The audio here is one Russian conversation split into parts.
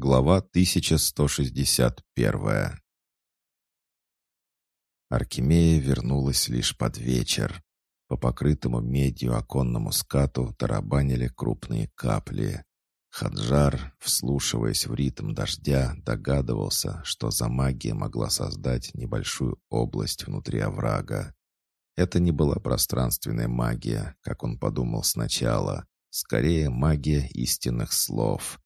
Глава 1161 Аркемия вернулась лишь под вечер. По покрытому медью оконному скату тарабанили крупные капли. Хаджар, вслушиваясь в ритм дождя, догадывался, что за магия могла создать небольшую область внутри оврага. Это не была пространственная магия, как он подумал сначала, скорее магия истинных слов.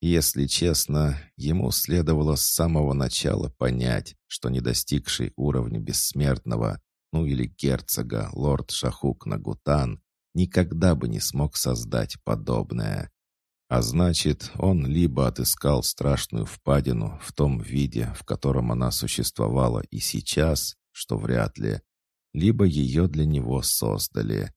Если честно, ему следовало с самого начала понять, что не достигший уровня бессмертного, ну или герцога, лорд Шахук Нагутан, никогда бы не смог создать подобное. А значит, он либо отыскал страшную впадину в том виде, в котором она существовала и сейчас, что вряд ли, либо ее для него создали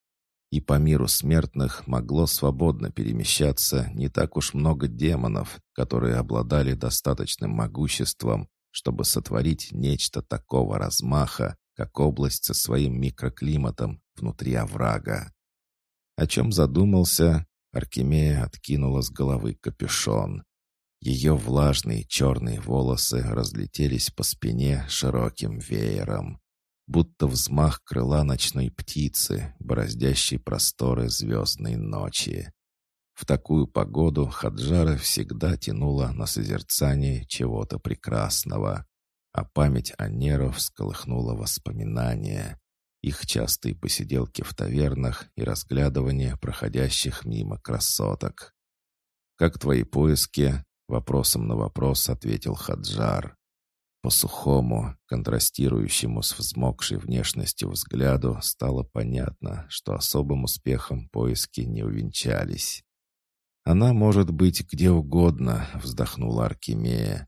и по миру смертных могло свободно перемещаться не так уж много демонов, которые обладали достаточным могуществом, чтобы сотворить нечто такого размаха, как область со своим микроклиматом внутри оврага. О чем задумался, Аркемия откинула с головы капюшон. Ее влажные черные волосы разлетелись по спине широким веером будто взмах крыла ночной птицы, бороздящей просторы звездной ночи. В такую погоду Хаджара всегда тянула на созерцание чего-то прекрасного, а память о Неру всколыхнула воспоминания, их частые посиделки в тавернах и разглядывание проходящих мимо красоток. «Как твои поиски?» — вопросом на вопрос ответил Хаджар. По сухому, контрастирующему с взмокшей внешностью взгляду, стало понятно, что особым успехом поиски не увенчались. «Она может быть где угодно», — вздохнула Аркемия,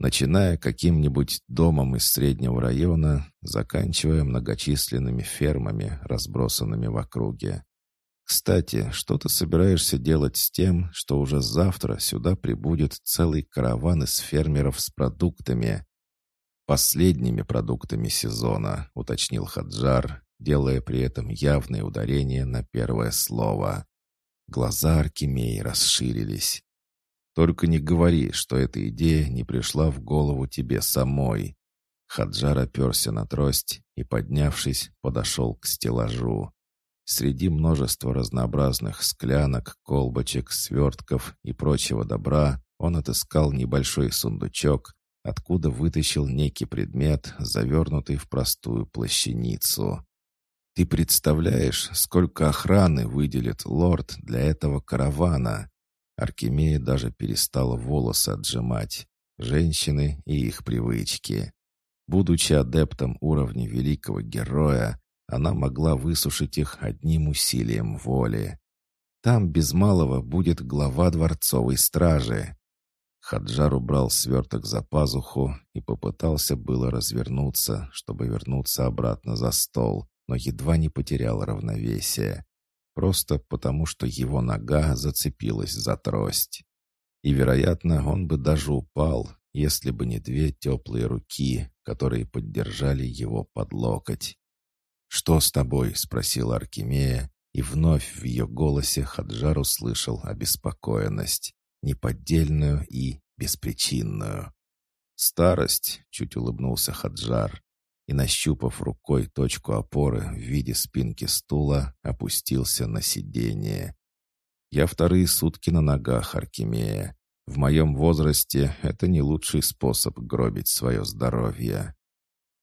начиная каким-нибудь домом из среднего района, заканчивая многочисленными фермами, разбросанными в округе. «Кстати, что ты собираешься делать с тем, что уже завтра сюда прибудет целый караван из фермеров с продуктами?» «Последними продуктами сезона», — уточнил Хаджар, делая при этом явное ударение на первое слово. Глаза Аркемии расширились. «Только не говори, что эта идея не пришла в голову тебе самой». Хаджар оперся на трость и, поднявшись, подошел к стеллажу. Среди множества разнообразных склянок, колбочек, свертков и прочего добра он отыскал небольшой сундучок, откуда вытащил некий предмет, завернутый в простую плащаницу. «Ты представляешь, сколько охраны выделит лорд для этого каравана?» Аркемия даже перестала волосы отжимать. Женщины и их привычки. Будучи адептом уровня великого героя, она могла высушить их одним усилием воли. Там без малого будет глава дворцовой стражи. Хаджар убрал сверток за пазуху и попытался было развернуться, чтобы вернуться обратно за стол, но едва не потерял равновесие. Просто потому, что его нога зацепилась за трость. И, вероятно, он бы даже упал, если бы не две теплые руки, которые поддержали его под локоть. «Что с тобой?» — спросила Аркемия, и вновь в ее голосе Хаджар услышал обеспокоенность неподдельную и беспричинную. «Старость», — чуть улыбнулся Хаджар, и, нащупав рукой точку опоры в виде спинки стула, опустился на сиденье. «Я вторые сутки на ногах, Аркемия. В моем возрасте это не лучший способ гробить свое здоровье».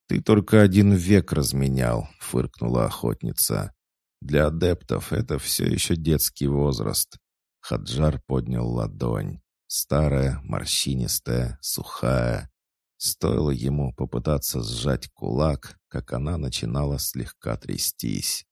«Ты только один век разменял», — фыркнула охотница. «Для адептов это все еще детский возраст. Хаджар поднял ладонь. Старая, морщинистая, сухая. Стоило ему попытаться сжать кулак, как она начинала слегка трястись.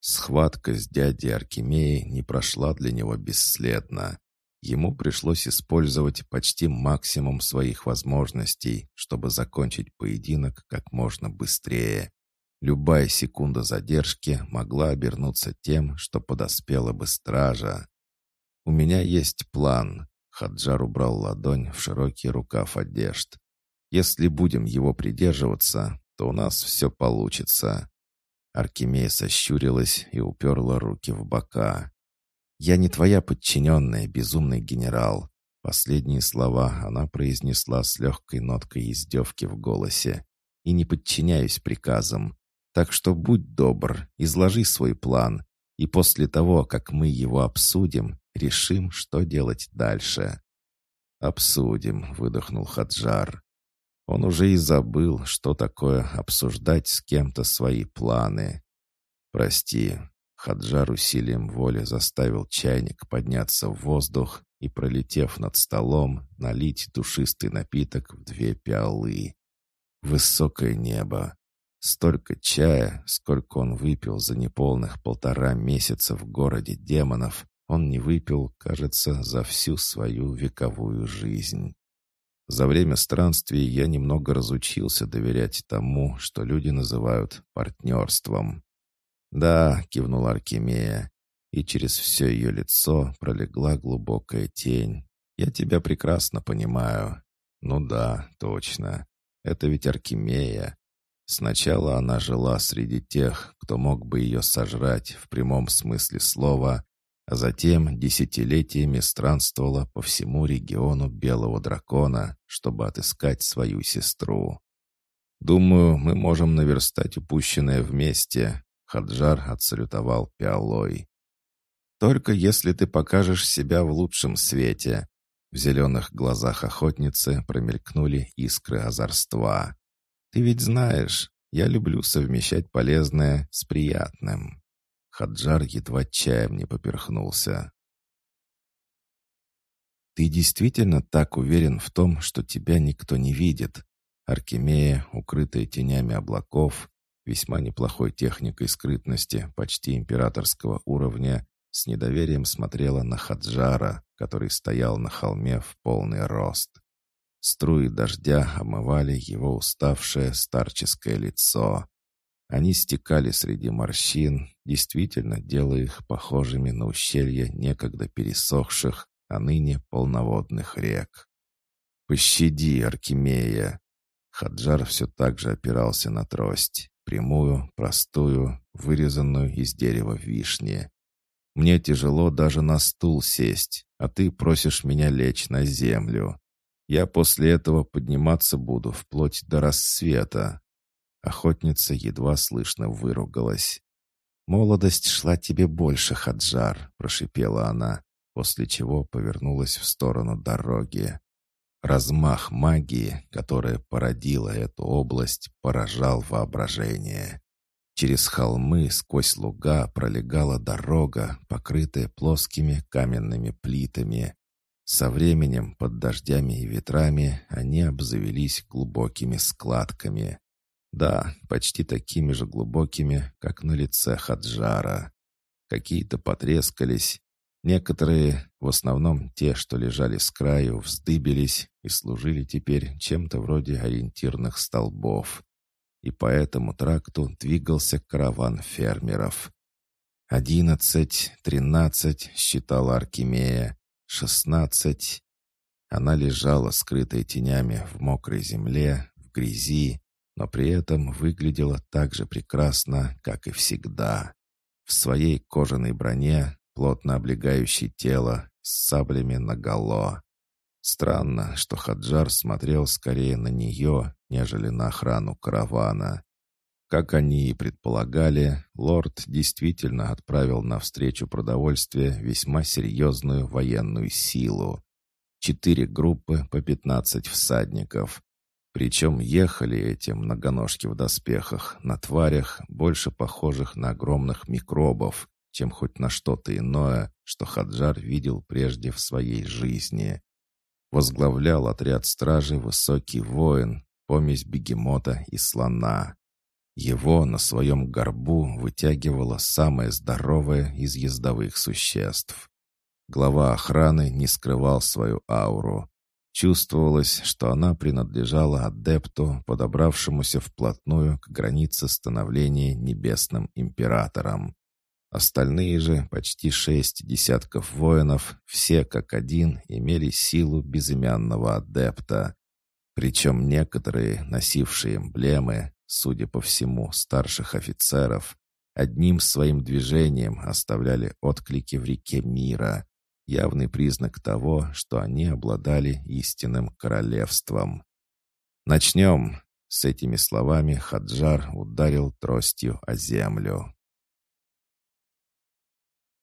Схватка с дядей Аркемией не прошла для него бесследно. Ему пришлось использовать почти максимум своих возможностей, чтобы закончить поединок как можно быстрее. Любая секунда задержки могла обернуться тем, что подоспела бы стража. «У меня есть план». Хаджар убрал ладонь в широкий рукав одежд. «Если будем его придерживаться, то у нас все получится». Аркемия сощурилась и уперла руки в бока. «Я не твоя подчиненная, безумный генерал. Последние слова она произнесла с легкой ноткой издевки в голосе. «И не подчиняюсь приказам. Так что будь добр, изложи свой план, и после того, как мы его обсудим, решим, что делать дальше». «Обсудим», — выдохнул Хаджар. Он уже и забыл, что такое обсуждать с кем-то свои планы. «Прости». Хаджар усилием воли заставил чайник подняться в воздух и, пролетев над столом, налить душистый напиток в две пиалы. Высокое небо. Столько чая, сколько он выпил за неполных полтора месяца в городе демонов, он не выпил, кажется, за всю свою вековую жизнь. За время странствий я немного разучился доверять тому, что люди называют партнерством. «Да», — кивнула Аркемия, и через все ее лицо пролегла глубокая тень. «Я тебя прекрасно понимаю». «Ну да, точно. Это ведь Аркемия. Сначала она жила среди тех, кто мог бы ее сожрать в прямом смысле слова, а затем десятилетиями странствовала по всему региону Белого Дракона, чтобы отыскать свою сестру. «Думаю, мы можем наверстать упущенное вместе», — Хаджар отсалютовал пиалой. «Только если ты покажешь себя в лучшем свете». В зеленых глазах охотницы промелькнули искры озорства. «Ты ведь знаешь, я люблю совмещать полезное с приятным». Хаджар едва чаем не поперхнулся. «Ты действительно так уверен в том, что тебя никто не видит?» Аркемия, укрытая тенями облаков, весьма неплохой техникой скрытности, почти императорского уровня, с недоверием смотрела на Хаджара, который стоял на холме в полный рост. Струи дождя омывали его уставшее старческое лицо. Они стекали среди морщин, действительно делая их похожими на ущелья некогда пересохших, а ныне полноводных рек. «Пощади, Аркемия!» Хаджар все так же опирался на трость, прямую, простую, вырезанную из дерева вишни. «Мне тяжело даже на стул сесть, а ты просишь меня лечь на землю. Я после этого подниматься буду вплоть до рассвета. Охотница едва слышно выругалась. «Молодость шла тебе больше, Хаджар», — прошипела она, после чего повернулась в сторону дороги. Размах магии, которая породила эту область, поражал воображение. Через холмы сквозь луга пролегала дорога, покрытая плоскими каменными плитами. Со временем, под дождями и ветрами, они обзавелись глубокими складками. Да, почти такими же глубокими, как на лице Хаджара. Какие-то потрескались, некоторые, в основном те, что лежали с краю, вздыбились и служили теперь чем-то вроде ориентирных столбов. И по этому тракту двигался караван фермеров. «Одиннадцать, тринадцать», — считала Аркемия, «шестнадцать». Она лежала, скрытая тенями, в мокрой земле, в грязи, но при этом выглядела так же прекрасно, как и всегда. В своей кожаной броне, плотно облегающей тело, с саблями наголо. Странно, что Хаджар смотрел скорее на нее, нежели на охрану каравана. Как они и предполагали, лорд действительно отправил навстречу продовольствия весьма серьезную военную силу. Четыре группы по пятнадцать всадников, причем ехали эти многоножки в доспехах на тварях, больше похожих на огромных микробов, чем хоть на что-то иное, что Хаджар видел прежде в своей жизни. Возглавлял отряд стражи высокий воин, помесь бегемота и слона. Его на своем горбу вытягивало самое здоровое из ездовых существ. Глава охраны не скрывал свою ауру. Чувствовалось, что она принадлежала адепту, подобравшемуся вплотную к границе становления небесным императором. Остальные же, почти шесть десятков воинов, все как один имели силу безымянного адепта. Причем некоторые, носившие эмблемы, судя по всему, старших офицеров, одним своим движением оставляли отклики в реке мира, явный признак того, что они обладали истинным королевством. «Начнем!» — с этими словами Хаджар ударил тростью о землю.